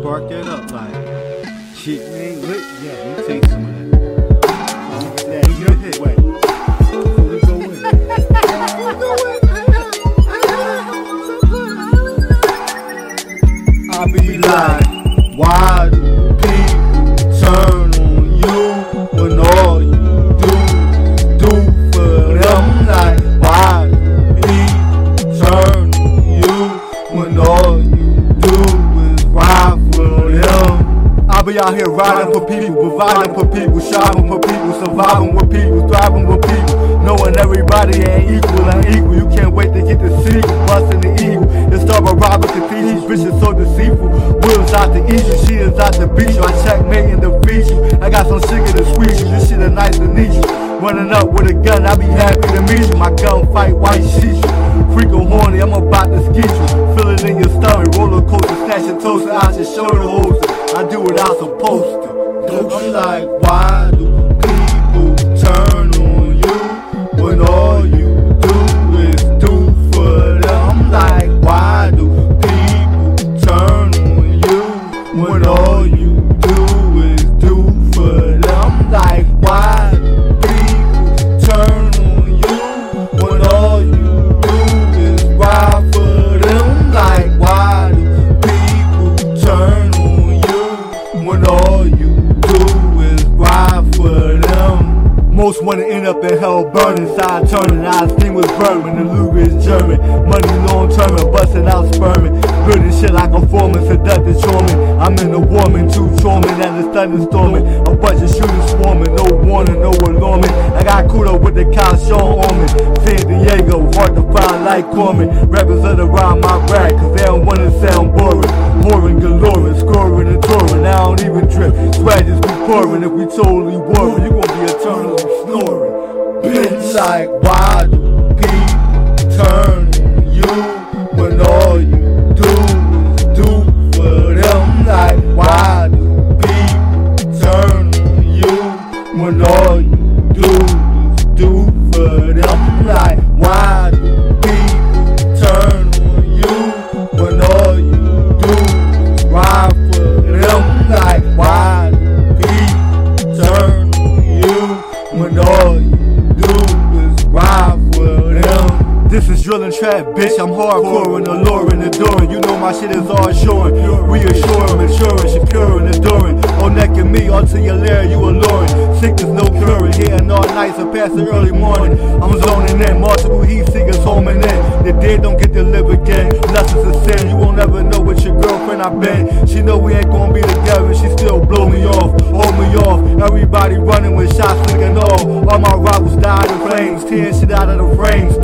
spark it up like shit ain't lit yet. Let me take some of that. Let me get that. Let me get a hit. Wait. Before we go in. I be like, out here riding for people, providing for people, shopping for people, surviving with people, thriving with people. Knowing everybody ain't equal and equal. You can't wait to get the sequel, busting the eagle. It start with Robert the These bitches so deceitful. Will's out to eat you, she is out to beat you. I checkmate and defeat you. I got some sugar to squeeze you. This shit is nice to meet you. Running up with a gun, I be happy to meet you. My gun fight white sheet you. Freakin' horny, I'm about to skeet you. Feel it in your stomach, roller coaster, snatch your toaster out your shoulder holster. I do what I'm supposed to. Don't you like, why do wanna end up in hell burning, side turning, eyes steam was burning, the loot is German. Money long term busting out sperming. Building shit like a foreman, seductive charming. I'm in the warming, too charming, and it's thunderstorming. A bunch of shooters swarming, no warning, no alarming. I got Kudo with the show on me. San Diego, hard to find like Corman. Rappers that around my rack, cause they don't wanna sound boring. Pouring galore, scoring and touring. I don't even trip. Swag just be pouring. If we totally worry, like, why do people turn you when all you do is do for them? Like, why do people turn you when all you do is do for them? Like, trap, bitch. I'm hardcore and alluring, adoring. You know my shit is all showing. Reassuring, maturing, securing, enduring. On neck and me, all to your lair, you alluring. Sickness, no curing. Hitting all nights and past the early morning. I'm zoning in. Multiple heat seekers homing in. The dead don't get to live again. Unless it's a sin. You won't ever know what your girlfriend I've been. She know we ain't gonna be together. She still blow me off, hold me off. Everybody running with shots flicking off. All my rivals died in flames. Tearing shit out of the frames.